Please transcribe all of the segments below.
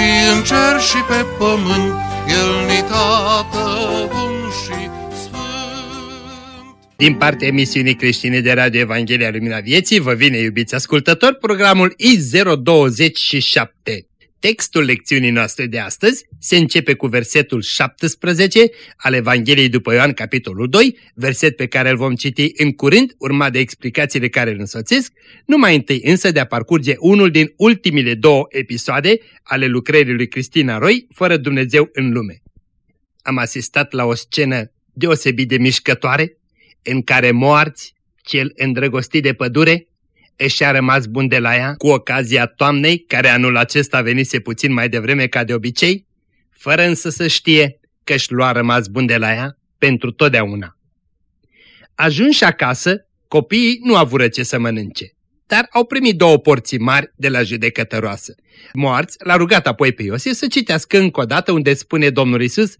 și în cer și pe pământ, El ni tată bun și sfânt. Din partea emisiunii creștine de Radio Evanghelia Lumina Vieții, vă vine, iubiți ascultători, programul I027. Textul lecțiunii noastre de astăzi se începe cu versetul 17 al Evangheliei după Ioan, capitolul 2, verset pe care îl vom citi în curând, urmat de explicațiile care îl însoțesc, numai întâi însă de a parcurge unul din ultimile două episoade ale lucrării lui Cristina Roy, fără Dumnezeu în lume. Am asistat la o scenă deosebit de mișcătoare, în care moarți, cel îndrăgostit de pădure, își a rămas bun de la ea cu ocazia toamnei, care anul acesta venise puțin mai devreme ca de obicei, fără însă să știe că își lua rămas bun de la ea pentru totdeauna. Ajunși acasă, copiii nu avură ce să mănânce, dar au primit două porții mari de la judecătăroasă. Moarți l-a rugat apoi pe Iosif să citească încă o dată unde spune Domnul Isus: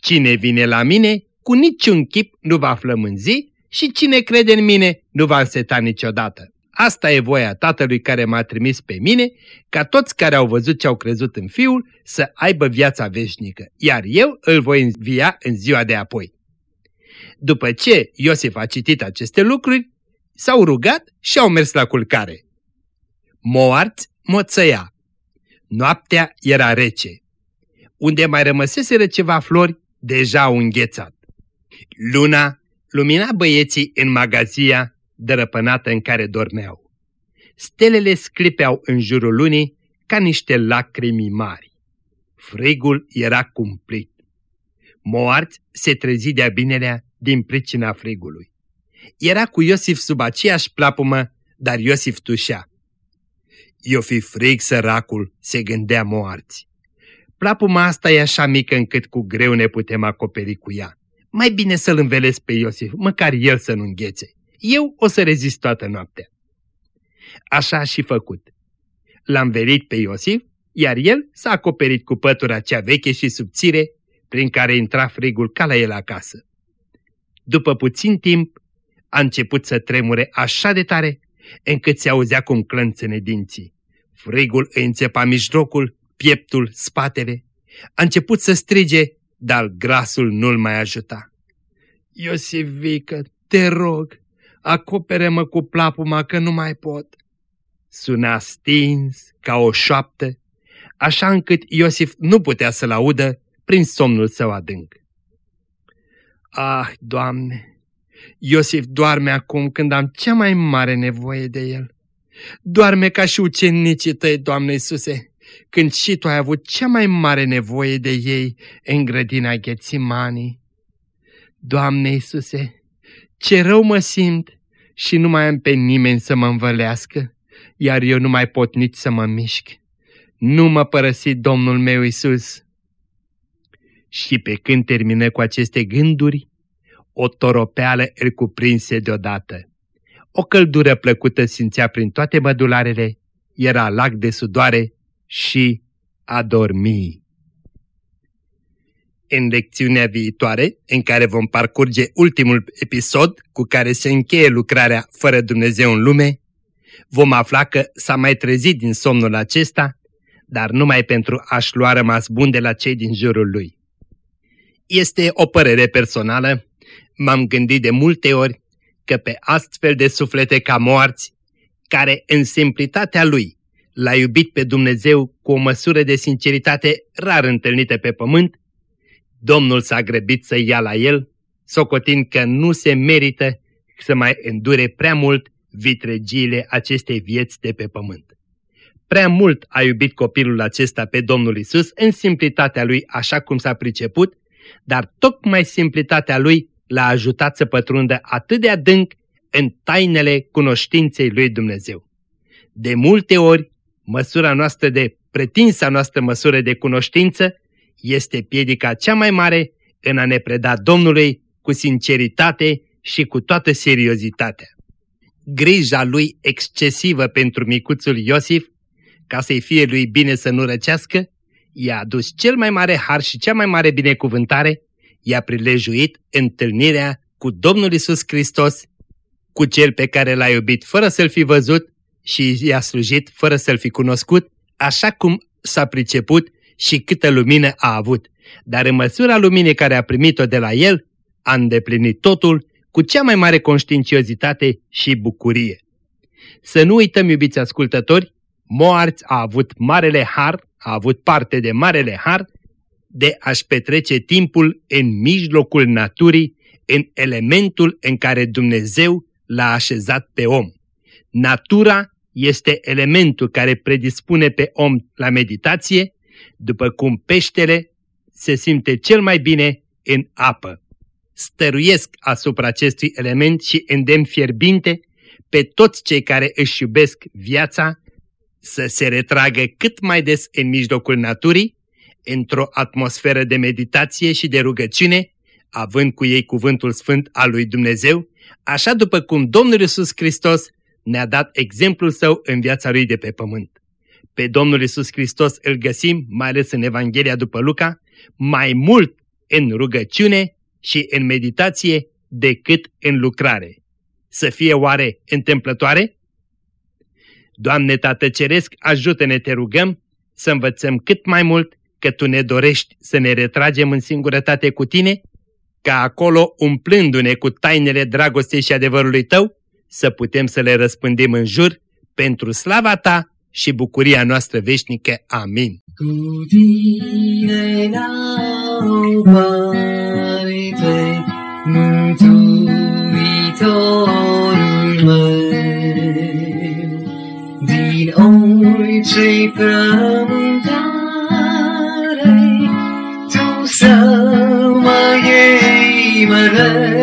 Cine vine la mine, cu niciun chip nu va flămânzi și cine crede în mine nu va înseta niciodată. Asta e voia Tatălui care m-a trimis pe mine, ca toți care au văzut ce au crezut în Fiul să aibă viața veșnică, iar eu îl voi învia în ziua de apoi. După ce Iosif a citit aceste lucruri, s-au rugat și au mers la culcare. Moarți moțăia. Noaptea era rece. Unde mai rămăseseră ceva flori, deja au înghețat. Luna lumina băieții în magazia dărăpânată în care dormeau. Stelele sclipeau în jurul lunii ca niște lacrimi mari. Frigul era cumplit. Moarți se trezi de-a binelea din pricina frigului. Era cu Iosif sub aceeași plapumă, dar Iosif tușea. Eu fi frig săracul, se gândea moarți. Plapuma asta e așa mică încât cu greu ne putem acoperi cu ea. Mai bine să-l învelesc pe Iosif, măcar el să nu înghețe. Eu o să rezist toată noaptea. Așa a și făcut. L-am verit pe Iosif, iar el s-a acoperit cu pătura cea veche și subțire, prin care intra frigul ca la el acasă. După puțin timp, a început să tremure așa de tare, încât se auzea cum clănțene dinții. Frigul îi înțepa mijlocul, pieptul, spatele. A început să strige, dar grasul nu-l mai ajuta. Iosivică, te rog, acopere-mă cu plapuma că nu mai pot. Suna stins, ca o șoaptă, așa încât Iosif nu putea să-l audă prin somnul său adânc. Ah, Doamne! Iosif doarme acum când am cea mai mare nevoie de el. Doarme ca și ucenicii tăi, Doamne Iisuse, când și tu ai avut cea mai mare nevoie de ei în grădina Ghețimanii. Doamne Iisuse, ce rău mă simt și nu mai am pe nimeni să mă învălească, iar eu nu mai pot nici să mă mișc. Nu mă părăsi Domnul meu Isus. Și pe când termină cu aceste gânduri, o toropeală îl cuprinse deodată. O căldură plăcută simțea prin toate mădularele, era lac de sudoare și a dormi. În lecțiunea viitoare, în care vom parcurge ultimul episod cu care se încheie lucrarea fără Dumnezeu în lume, vom afla că s-a mai trezit din somnul acesta, dar numai pentru a-și lua rămas bun de la cei din jurul lui. Este o părere personală, m-am gândit de multe ori că pe astfel de suflete ca moarți, care în simplitatea lui l-a iubit pe Dumnezeu cu o măsură de sinceritate rar întâlnită pe pământ, Domnul s-a grăbit să ia la el, socotind că nu se merită să mai îndure prea mult vitregiile acestei vieți de pe pământ. Prea mult a iubit copilul acesta pe Domnul Isus în simplitatea lui așa cum s-a priceput, dar tocmai simplitatea lui l-a ajutat să pătrundă atât de adânc în tainele cunoștinței lui Dumnezeu. De multe ori, măsura noastră de pretinsa noastră măsură de cunoștință, este piedica cea mai mare în a ne preda Domnului cu sinceritate și cu toată seriozitatea. Grija lui excesivă pentru micuțul Iosif, ca să-i fie lui bine să nu răcească, i-a adus cel mai mare har și cea mai mare binecuvântare, i-a prilejuit întâlnirea cu Domnul Isus Hristos, cu cel pe care l-a iubit fără să-l fi văzut și i-a slujit fără să-l fi cunoscut, așa cum s-a priceput și câtă lumină a avut. Dar în măsura luminii care a primit-o de la el, a îndeplinit totul cu cea mai mare conștiinciozitate și bucurie. Să nu uităm, iubiți ascultători, Moarți a avut marele har, a avut parte de marele har, de a-și petrece timpul în mijlocul naturii, în elementul în care Dumnezeu l-a așezat pe om. Natura este elementul care predispune pe om la meditație, după cum peștele se simte cel mai bine în apă. Stăruiesc asupra acestui element și îndemn fierbinte pe toți cei care își iubesc viața să se retragă cât mai des în mijlocul naturii, într-o atmosferă de meditație și de rugăciune, având cu ei cuvântul sfânt al lui Dumnezeu, așa după cum Domnul Iisus Hristos ne-a dat exemplul său în viața lui de pe pământ. Pe Domnul Iisus Hristos îl găsim, mai ales în Evanghelia după Luca, mai mult în rugăciune și în meditație decât în lucrare. Să fie oare întâmplătoare? Doamne Tată Ceresc, ajută-ne, te rugăm, să învățăm cât mai mult că Tu ne dorești să ne retragem în singurătate cu Tine, ca acolo, umplându-ne cu tainele dragostei și adevărului Tău, să putem să le răspândim în jur pentru slava Ta și bucuria noastră veșnică. Amin. Cu tine Mântuitorul meu, din orice frământare, Tu să mă iei mereu,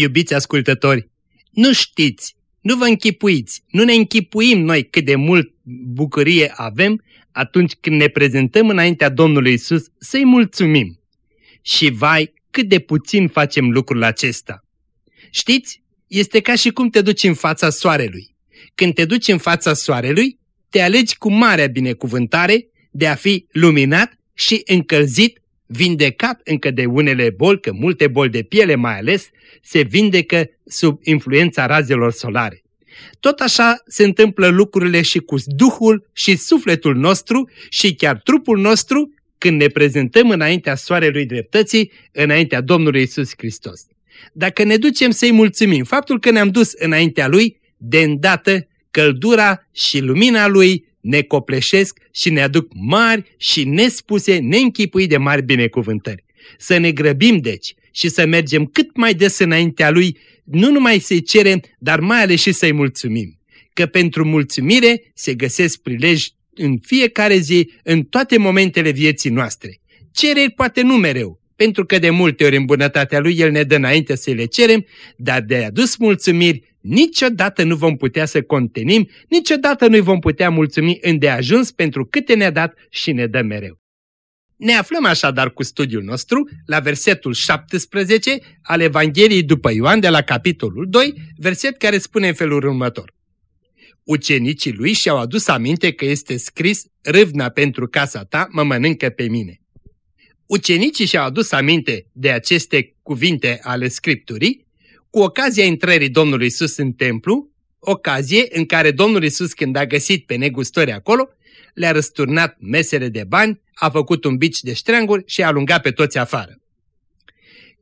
Iubiți ascultători, nu știți, nu vă închipuiți, nu ne închipuim noi cât de mult bucurie avem atunci când ne prezentăm înaintea Domnului Isus să-i mulțumim. Și vai, cât de puțin facem lucrul acesta. Știți, este ca și cum te duci în fața soarelui. Când te duci în fața soarelui, te alegi cu marea binecuvântare de a fi luminat și încălzit, vindecat încă de unele boli, că multe boli de piele mai ales, se vindecă sub influența razelor solare. Tot așa se întâmplă lucrurile și cu Duhul și sufletul nostru și chiar trupul nostru când ne prezentăm înaintea soarelui dreptății, înaintea Domnului Isus Hristos. Dacă ne ducem să-i mulțumim, faptul că ne-am dus înaintea Lui, de îndată căldura și lumina Lui ne copleșesc și ne aduc mari și nespuse, neînchipui de mari binecuvântări. Să ne grăbim deci și să mergem cât mai des înaintea Lui, nu numai să-i cerem, dar mai ales și să-i mulțumim. Că pentru mulțumire se găsesc prilej în fiecare zi, în toate momentele vieții noastre. Cereri poate nu mereu, pentru că de multe ori în bunătatea Lui El ne dă înainte să le cerem, dar de adus mulțumiri niciodată nu vom putea să contenim, niciodată nu vom putea mulțumi îndeajuns pentru câte ne-a dat și ne dă mereu. Ne aflăm așadar cu studiul nostru la versetul 17 al Evangheliei după Ioan de la capitolul 2, verset care spune în felul următor. Ucenicii lui și-au adus aminte că este scris, râvna pentru casa ta mă mănâncă pe mine. Ucenicii și-au adus aminte de aceste cuvinte ale Scripturii cu ocazia intrării Domnului Isus în templu, ocazie în care Domnul Isus când a găsit pe negustori acolo, le-a răsturnat mesele de bani, a făcut un bici de ștreanguri și a alungat pe toți afară.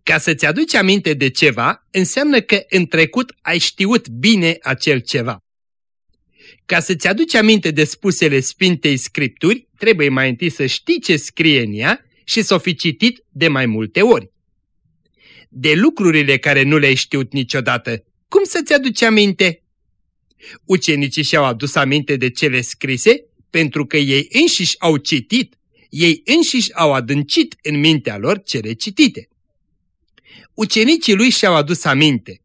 Ca să-ți aduci aminte de ceva, înseamnă că în trecut ai știut bine acel ceva. Ca să-ți aduci aminte de spusele Sfintei Scripturi, trebuie mai întâi să știi ce scrie în ea și s-o fi citit de mai multe ori. De lucrurile care nu le-ai știut niciodată, cum să-ți aduci aminte? Ucenicii și-au adus aminte de cele scrise pentru că ei înșiși au citit, ei înșiși au adâncit în mintea lor cele citite. Ucenicii lui și-au adus aminte.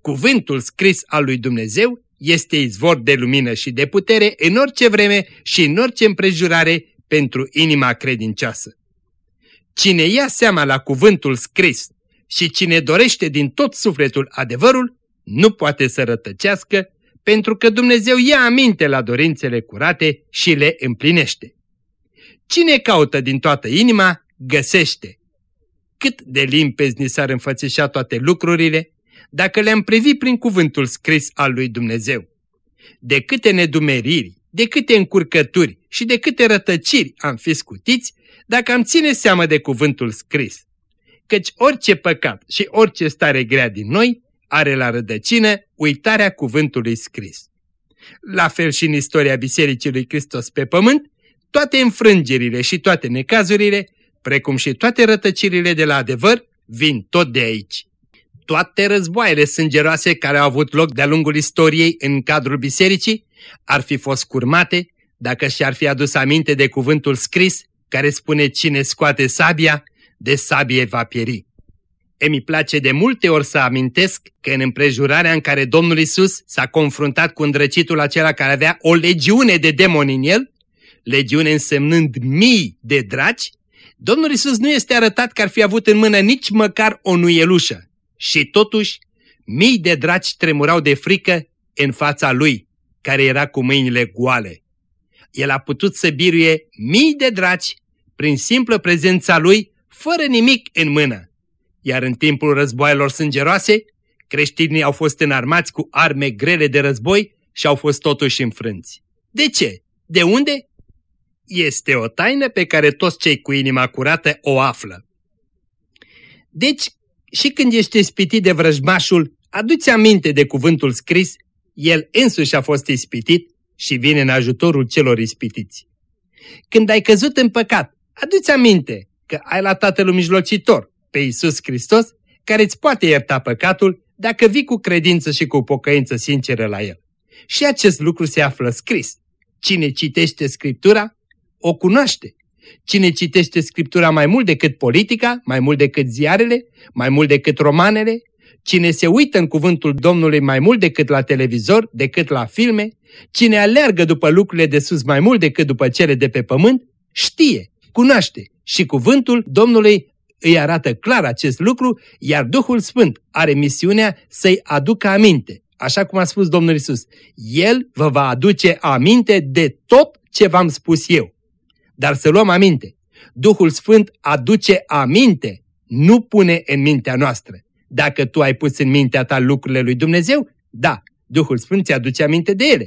Cuvântul scris al lui Dumnezeu este izvor de lumină și de putere în orice vreme și în orice împrejurare pentru inima credincioasă. Cine ia seama la cuvântul scris și cine dorește din tot sufletul adevărul, nu poate să rătăcească, pentru că Dumnezeu ia aminte la dorințele curate și le împlinește. Cine caută din toată inima, găsește. Cât de limpezi ni s-ar înfățișa toate lucrurile, dacă le-am privit prin cuvântul scris al lui Dumnezeu. De câte nedumeriri, de câte încurcături și de câte rătăciri am fi scutiți, dacă am ține seamă de cuvântul scris. Căci orice păcat și orice stare grea din noi are la rădăcină uitarea cuvântului scris. La fel și în istoria Bisericii lui Hristos pe pământ, toate înfrângerile și toate necazurile, precum și toate rătăcirile de la adevăr, vin tot de aici. Toate războaiele sângeroase care au avut loc de-a lungul istoriei în cadrul bisericii ar fi fost curmate dacă și-ar fi adus aminte de cuvântul scris care spune cine scoate sabia, de sabie va pieri. Emi place de multe ori să amintesc că în împrejurarea în care Domnul Isus s-a confruntat cu îndrăcitul acela care avea o legiune de demoni în el, legiune însemnând mii de draci, Domnul Isus nu este arătat că ar fi avut în mână nici măcar o nuielușă. Și totuși, mii de draci tremurau de frică în fața lui, care era cu mâinile goale. El a putut să biruie mii de draci prin simplă prezența lui, fără nimic în mână. Iar în timpul războaielor sângeroase, creștinii au fost înarmați cu arme grele de război și au fost totuși înfrânți. De ce? De unde? Este o taină pe care toți cei cu inima curată o află. Deci, și când ești ispitit de vrăjmașul, aduți aminte de cuvântul scris, el însuși a fost ispitit și vine în ajutorul celor ispitiți. Când ai căzut în păcat, aduți aminte că ai la Tatăl mijlocitor, pe Iisus Hristos, care îți poate ierta păcatul dacă vii cu credință și cu pocăință sinceră la El. Și acest lucru se află scris. Cine citește Scriptura, o cunoaște. Cine citește Scriptura mai mult decât politica, mai mult decât ziarele, mai mult decât romanele, cine se uită în cuvântul Domnului mai mult decât la televizor, decât la filme, cine aleargă după lucrurile de sus mai mult decât după cele de pe pământ, știe, cunoaște și cuvântul Domnului îi arată clar acest lucru, iar Duhul Sfânt are misiunea să-i aducă aminte. Așa cum a spus Domnul Isus, El vă va aduce aminte de tot ce v-am spus eu. Dar să luăm aminte, Duhul Sfânt aduce aminte, nu pune în mintea noastră. Dacă tu ai pus în mintea ta lucrurile lui Dumnezeu, da, Duhul Sfânt ți aduce aminte de ele.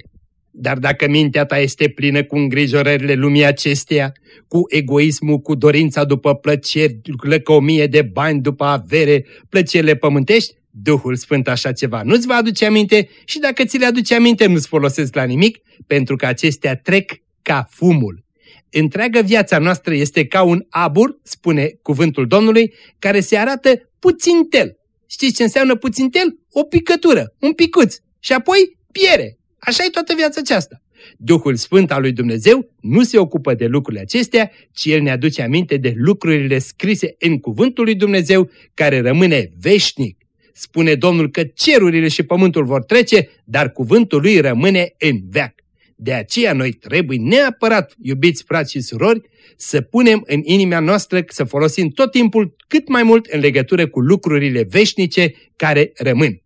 Dar dacă mintea ta este plină cu îngrijorările lumii acesteia, cu egoismul, cu dorința după plăceri, lăcomie de bani după avere, plăcerile pământești, Duhul Sfânt așa ceva nu-ți va aduce aminte și dacă ți le aduce aminte nu-ți folosesc la nimic, pentru că acestea trec ca fumul. Întreaga viața noastră este ca un abur, spune cuvântul Domnului, care se arată puțin tel. Știți ce înseamnă puțin tel? O picătură, un picuț. Și apoi piere. Așa e toată viața aceasta. Duhul Sfânt al lui Dumnezeu nu se ocupă de lucrurile acestea, ci El ne aduce aminte de lucrurile scrise în cuvântul lui Dumnezeu, care rămâne veșnic. Spune Domnul că cerurile și pământul vor trece, dar cuvântul lui rămâne în veac. De aceea noi trebuie neapărat, iubiți frați și surori, să punem în inima noastră, să folosim tot timpul cât mai mult în legătură cu lucrurile veșnice care rămân.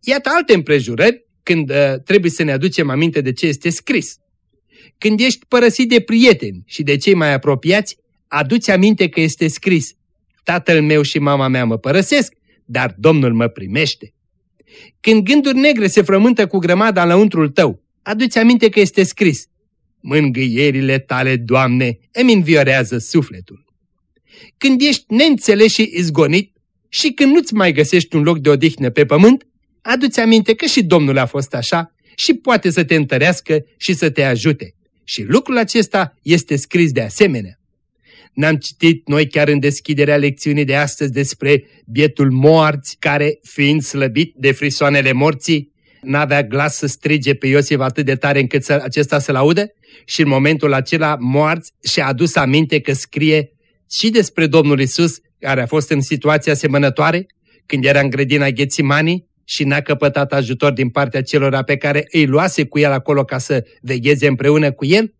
Iată alte împrejurări când uh, trebuie să ne aducem aminte de ce este scris. Când ești părăsit de prieteni și de cei mai apropiați, aduți aminte că este scris. Tatăl meu și mama mea mă părăsesc, dar Domnul mă primește. Când gânduri negre se frământă cu grămada înăuntrul tău, aduți aminte că este scris. Mângâierile tale, Doamne, îmi înviorează sufletul. Când ești neînțeles și izgonit și când nu-ți mai găsești un loc de odihnă pe pământ, aduți aminte că și Domnul a fost așa și poate să te întărească și să te ajute. Și lucrul acesta este scris de asemenea. N-am citit noi chiar în deschiderea lecțiunii de astăzi despre bietul moarți care, fiind slăbit de frisoanele morții, n-avea glas să strige pe Iosif atât de tare încât să, acesta să-l audă? Și în momentul acela moarți și-a adus aminte că scrie și despre Domnul Isus, care a fost în situația asemănătoare, când era în grădina Ghețimanii și n-a căpătat ajutor din partea celor pe care îi luase cu el acolo ca să vegheze împreună cu el?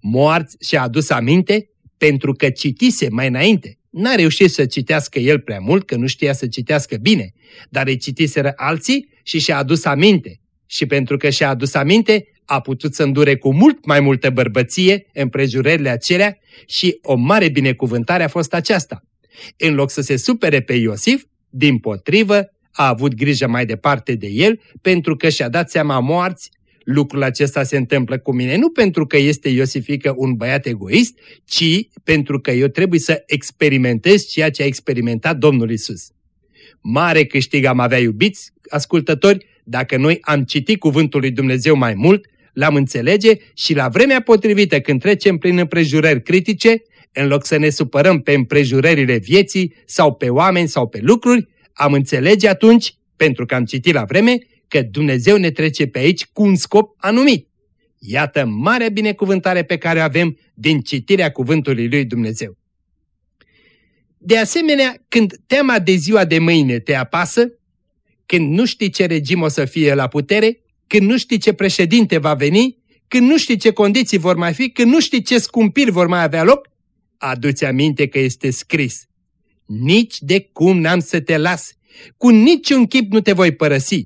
Moarți și-a adus aminte pentru că citise mai înainte. N-a reușit să citească el prea mult, că nu știa să citească bine, dar îi citiseră alții și și-a adus aminte. Și pentru că și-a adus aminte, a putut să îndure cu mult mai multă bărbăție împrejurările acelea și o mare binecuvântare a fost aceasta. În loc să se supere pe Iosif, din potrivă, a avut grijă mai departe de el pentru că și-a dat seama moarți lucrul acesta se întâmplă cu mine nu pentru că este Iosifică un băiat egoist, ci pentru că eu trebuie să experimentez ceea ce a experimentat Domnul Isus. Mare câștig am avea iubiți ascultători dacă noi am citit cuvântul lui Dumnezeu mai mult, l-am înțelege și la vremea potrivită când trecem prin împrejurări critice, în loc să ne supărăm pe împrejurările vieții sau pe oameni sau pe lucruri, am înțelege atunci, pentru că am citit la vreme, că Dumnezeu ne trece pe aici cu un scop anumit. Iată marea binecuvântare pe care o avem din citirea cuvântului lui Dumnezeu. De asemenea, când tema de ziua de mâine te apasă, când nu știi ce regim o să fie la putere, când nu știi ce președinte va veni, când nu știi ce condiții vor mai fi, când nu știi ce scumpiri vor mai avea loc, aduți aminte că este scris. Nici de cum n-am să te las, cu niciun chip nu te voi părăsi.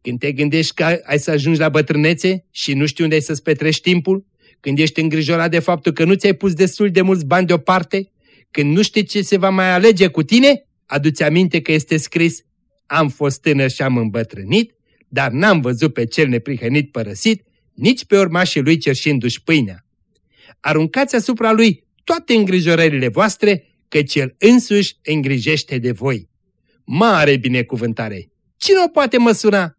Când te gândești că ai să ajungi la bătrânețe și nu știi unde ai să-ți petrești timpul, când ești îngrijorat de faptul că nu ți-ai pus destul de mulți bani deoparte, când nu știi ce se va mai alege cu tine, aduți aminte că este scris, am fost tânăr și am îmbătrânit, dar n-am văzut pe cel neprihănit părăsit, nici pe urmașii lui cerșindu-și pâinea. Aruncați asupra lui toate îngrijorările voastre, căci el însuși îngrijește de voi. Mare binecuvântare! Cine o poate măsura?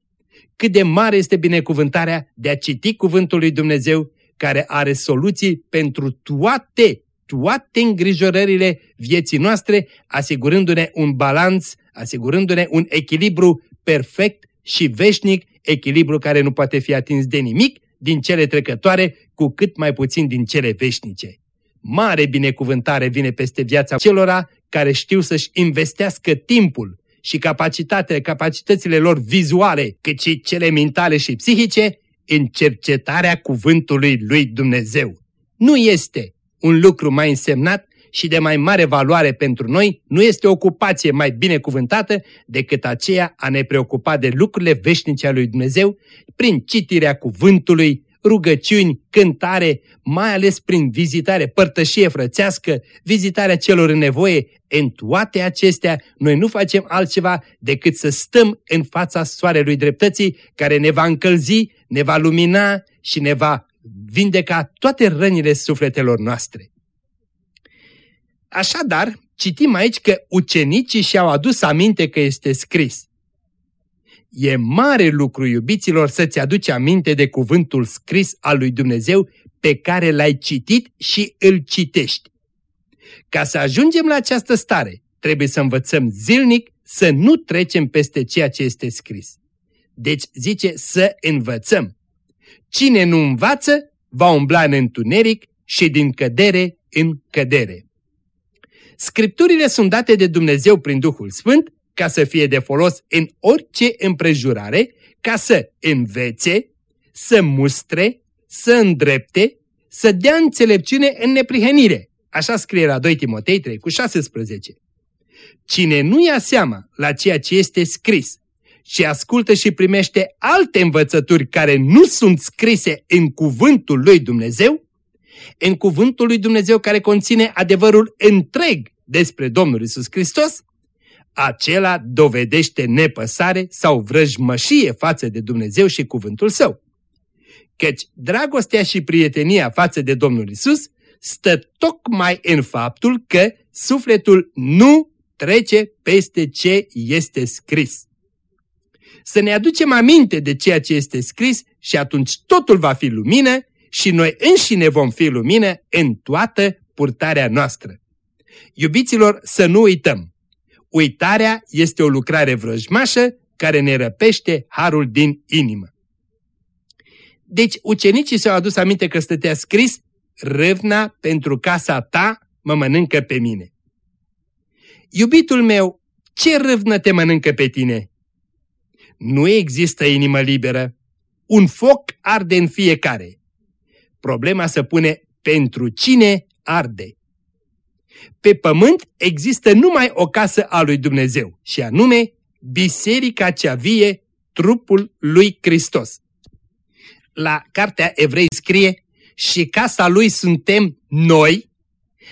cât de mare este binecuvântarea de a citi Cuvântul lui Dumnezeu care are soluții pentru toate, toate îngrijorările vieții noastre, asigurându-ne un balans, asigurându-ne un echilibru perfect și veșnic, echilibru care nu poate fi atins de nimic din cele trecătoare, cu cât mai puțin din cele veșnice. Mare binecuvântare vine peste viața celora care știu să-și investească timpul, și capacitate, capacitățile lor vizuale, cât și cele mentale și psihice, în cercetarea cuvântului lui Dumnezeu. Nu este un lucru mai însemnat și de mai mare valoare pentru noi, nu este o ocupație mai binecuvântată decât aceea a ne preocupa de lucrurile veșnice ale lui Dumnezeu prin citirea cuvântului, rugăciuni, cântare, mai ales prin vizitare, părtășie frățească, vizitarea celor în nevoie. În toate acestea, noi nu facem altceva decât să stăm în fața soarelui dreptății, care ne va încălzi, ne va lumina și ne va vindeca toate rănile sufletelor noastre. Așadar, citim aici că ucenicii și-au adus aminte că este scris. E mare lucru, iubiților, să-ți aduci aminte de cuvântul scris al lui Dumnezeu pe care l-ai citit și îl citești. Ca să ajungem la această stare, trebuie să învățăm zilnic să nu trecem peste ceea ce este scris. Deci zice să învățăm. Cine nu învață, va umbla în întuneric și din cădere în cădere. Scripturile sunt date de Dumnezeu prin Duhul Sfânt ca să fie de folos în orice împrejurare, ca să învețe, să mustre, să îndrepte, să dea înțelepciune în neprihănire. Așa scrie la 2 Timotei 3 cu 16. Cine nu ia seama la ceea ce este scris și ascultă și primește alte învățături care nu sunt scrise în cuvântul lui Dumnezeu, în cuvântul lui Dumnezeu care conține adevărul întreg despre Domnul Isus Hristos, acela dovedește nepăsare sau vrăjmășie față de Dumnezeu și cuvântul său. Căci dragostea și prietenia față de Domnul Isus stă tocmai în faptul că sufletul nu trece peste ce este scris. Să ne aducem aminte de ceea ce este scris și atunci totul va fi lumină și noi înșine vom fi lumină în toată purtarea noastră. Iubiților, să nu uităm. Uitarea este o lucrare vrăjmașă care ne răpește harul din inimă. Deci ucenicii s-au adus aminte că stătea scris, râvna pentru casa ta mă mănâncă pe mine. Iubitul meu, ce râvnă te mănâncă pe tine? Nu există inimă liberă. Un foc arde în fiecare. Problema se pune pentru cine arde. Pe pământ există numai o casă a lui Dumnezeu și anume Biserica cea vie, trupul lui Hristos. La cartea Evrei scrie și casa lui suntem noi,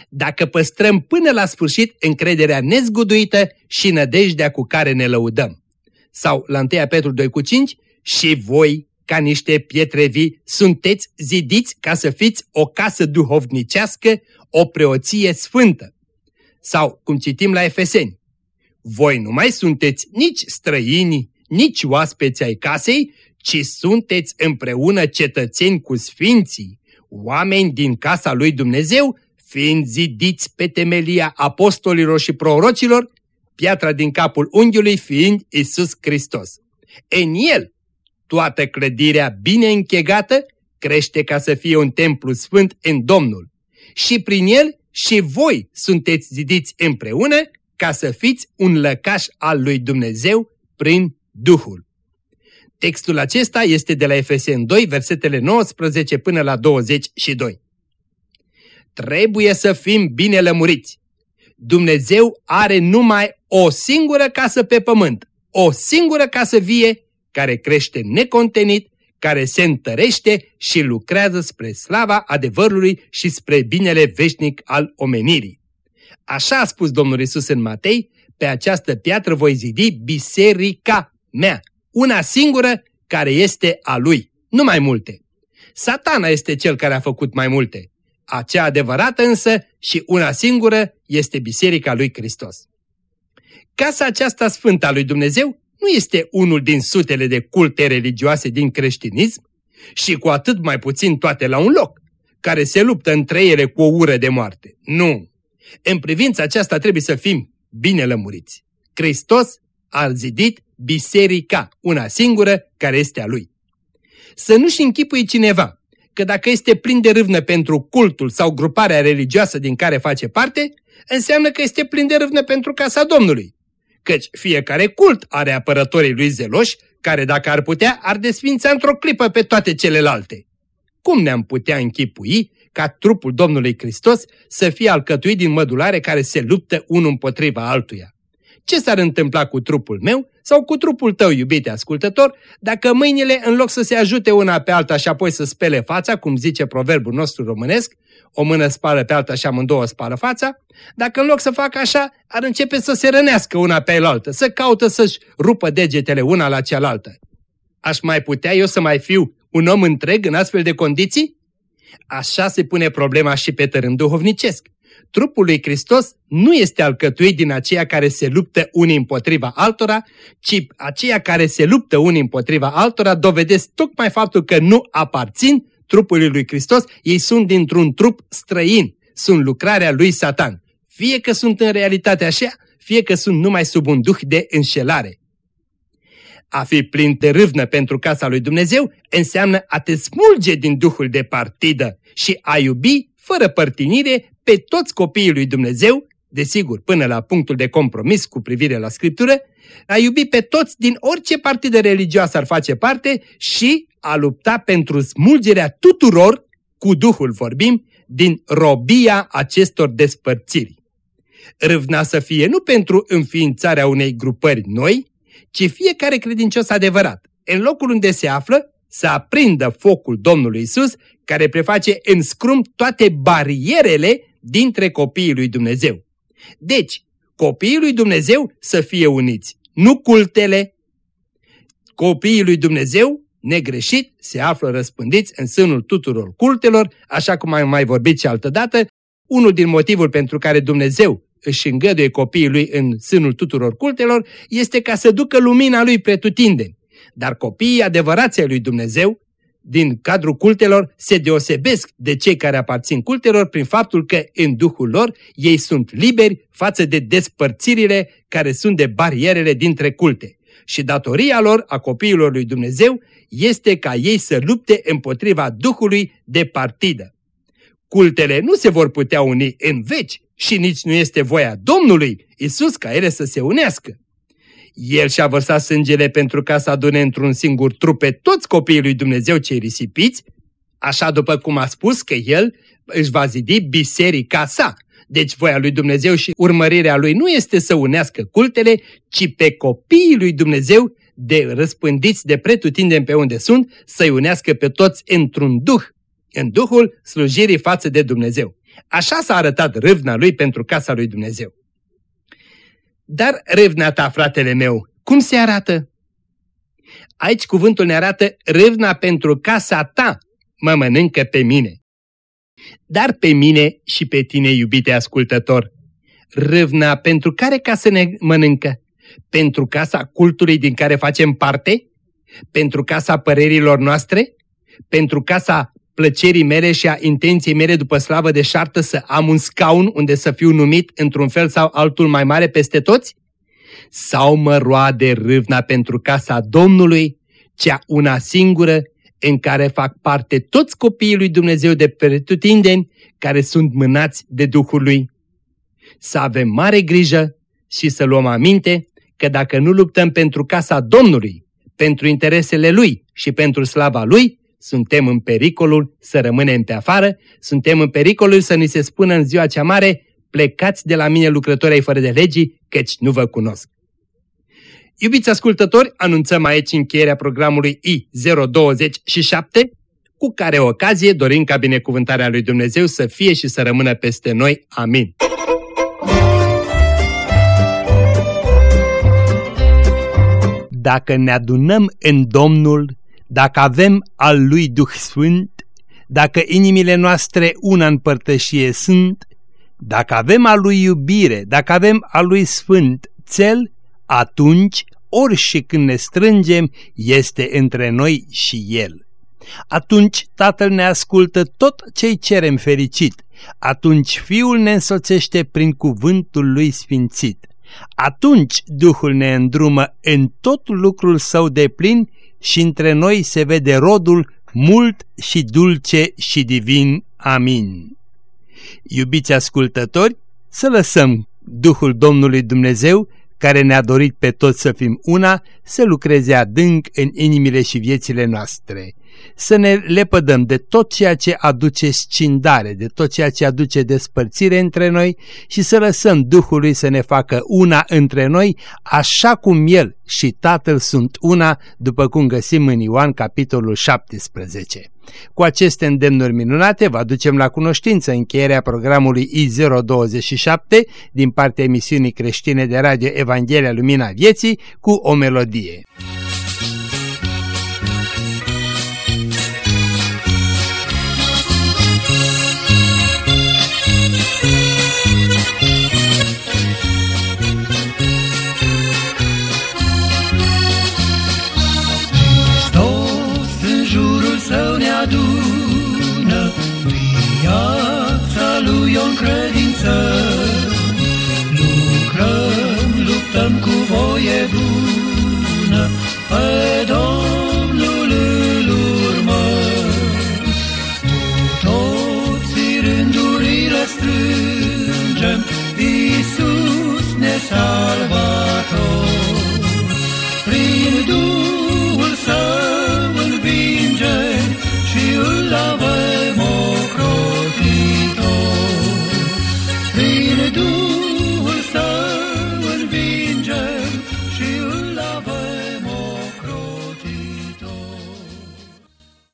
dacă păstrăm până la sfârșit încrederea nezguduită și nădejdea cu care ne lăudăm. Sau la 1 Petru 2 cu 5, și voi, ca niște pietre vii, sunteți zidiți ca să fiți o casă duhovnicească, o preoție sfântă. Sau, cum citim la Efeseni, voi nu mai sunteți nici străini, nici oaspeți ai casei, ci sunteți împreună cetățeni cu sfinții, oameni din casa lui Dumnezeu, fiind zidiți pe temelia apostolilor și prorocilor, piatra din capul unghiului fiind Isus Hristos. În el, toată clădirea bine închegată crește ca să fie un templu sfânt în Domnul. Și prin el și voi sunteți zidiți împreună ca să fiți un lăcaș al lui Dumnezeu prin Duhul. Textul acesta este de la Efesen 2, versetele 19 până la 22. Trebuie să fim bine lămuriți. Dumnezeu are numai o singură casă pe pământ, o singură casă vie care crește necontenit, care se întărește și lucrează spre slava adevărului și spre binele veșnic al omenirii. Așa a spus Domnul Isus în Matei, pe această piatră voi zidi biserica mea, una singură care este a lui, nu mai multe. Satana este cel care a făcut mai multe. Acea adevărată însă și una singură este Biserica lui Hristos. Casa aceasta sfântă a lui Dumnezeu nu este unul din sutele de culte religioase din creștinism și cu atât mai puțin toate la un loc, care se luptă între ele cu o ură de moarte. Nu! În privința aceasta trebuie să fim bine lămuriți. Hristos a zidit biserica, una singură, care este a lui. Să nu-și închipui cineva că dacă este plin de râvnă pentru cultul sau gruparea religioasă din care face parte, înseamnă că este plin de râvnă pentru casa Domnului. Căci fiecare cult are apărătorii lui zeloși, care dacă ar putea, ar desfința într-o clipă pe toate celelalte. Cum ne-am putea închipui ca trupul Domnului Hristos să fie alcătuit din mădulare care se luptă unul împotriva altuia? Ce s-ar întâmpla cu trupul meu sau cu trupul tău, iubite ascultător, dacă mâinile, în loc să se ajute una pe alta și apoi să spele fața, cum zice proverbul nostru românesc, o mână spală pe alta și amândouă spală fața, dacă în loc să facă așa, ar începe să se rănească una pe altă, să caută să-și rupă degetele una la cealaltă. Aș mai putea eu să mai fiu un om întreg în astfel de condiții? Așa se pune problema și pe tărâm duhovnicesc. Trupul lui Hristos nu este alcătuit din aceia care se luptă unii împotriva altora, ci aceia care se luptă unii împotriva altora dovedesc tocmai faptul că nu aparțin trupului lui Hristos, ei sunt dintr-un trup străin, sunt lucrarea lui Satan. Fie că sunt în realitate așa, fie că sunt numai sub un duh de înșelare. A fi plin de râvnă pentru casa lui Dumnezeu înseamnă a te smulge din duhul de partidă și a iubi, fără părtinire, pe toți copiii lui Dumnezeu, desigur până la punctul de compromis cu privire la Scriptură, a iubi pe toți din orice partidă religioasă ar face parte și a lupta pentru smulgerea tuturor, cu Duhul vorbim, din robia acestor despărțiri. Râvna să fie nu pentru înființarea unei grupări noi, ci fiecare credincios adevărat, în locul unde se află, să aprindă focul Domnului Isus, care preface în scrum toate barierele dintre copiii lui Dumnezeu. Deci, copiii lui Dumnezeu să fie uniți, nu cultele. Copiii lui Dumnezeu, negreșit, se află răspândiți în sânul tuturor cultelor, așa cum am mai vorbit și altădată, unul din motivul pentru care Dumnezeu își îngăduie copiii lui în sânul tuturor cultelor este ca să ducă lumina lui pretutindeni. Dar copiii adevărați ai lui Dumnezeu din cadrul cultelor se deosebesc de cei care aparțin cultelor prin faptul că în Duhul lor ei sunt liberi față de despărțirile care sunt de barierele dintre culte. Și datoria lor, a copiilor lui Dumnezeu, este ca ei să lupte împotriva Duhului de partidă. Cultele nu se vor putea uni în veci și nici nu este voia Domnului Isus ca ele să se unească. El și-a vărsat sângele pentru ca să adune într-un singur trup pe toți copiii lui Dumnezeu cei risipiți, așa după cum a spus că El își va zidi biserica sa. Deci voia lui Dumnezeu și urmărirea lui nu este să unească cultele, ci pe copiii lui Dumnezeu de răspândiți de pretutindeni pe unde sunt, să-i unească pe toți într-un duh, în duhul slujirii față de Dumnezeu. Așa s-a arătat râvna lui pentru casa lui Dumnezeu. Dar râvna ta, fratele meu, cum se arată? Aici cuvântul ne arată râvna pentru casa ta mă mănâncă pe mine. Dar pe mine și pe tine, iubite ascultător, râvna pentru care casă ne mănâncă? Pentru casa cultului din care facem parte? Pentru casa părerilor noastre? Pentru casa plăcerii mele și a intenției mele după slavă de șartă să am un scaun unde să fiu numit într-un fel sau altul mai mare peste toți? Sau mă roade râvna pentru casa Domnului, cea una singură, în care fac parte toți copiii lui Dumnezeu de pretutindeni, care sunt mânați de Duhul lui? Să avem mare grijă și să luăm aminte că dacă nu luptăm pentru casa Domnului, pentru interesele Lui și pentru slava Lui, suntem în pericolul să rămânem pe afară, suntem în pericolul să ni se spună în ziua cea mare, plecați de la mine lucrători ai fără de legii, căci nu vă cunosc. Iubiți ascultători, anunțăm aici încheierea programului I027, cu care ocazie dorim ca binecuvântarea lui Dumnezeu să fie și să rămână peste noi. Amin. Dacă ne adunăm în Domnul, dacă avem al lui Duh Sfânt, dacă inimile noastre una în părtășie sunt, dacă avem al lui iubire, dacă avem al lui Sfânt cel, atunci, ori și când ne strângem, este între noi și El. Atunci Tatăl ne ascultă tot ce-i cerem fericit, atunci Fiul ne însoțește prin cuvântul Lui Sfințit. Atunci Duhul ne îndrumă în tot lucrul său de plin și între noi se vede rodul mult și dulce și divin. Amin. Iubiți ascultători, să lăsăm Duhul Domnului Dumnezeu, care ne-a dorit pe toți să fim una, să lucreze adânc în inimile și viețile noastre să ne lepădăm de tot ceea ce aduce scindare, de tot ceea ce aduce despărțire între noi și să lăsăm Duhului să ne facă una între noi, așa cum El și Tatăl sunt una, după cum găsim în Ioan capitolul 17. Cu aceste îndemnuri minunate vă aducem la cunoștință încheierea programului I027 din partea emisiunii creștine de radio Evanghelia Lumina Vieții cu o melodie.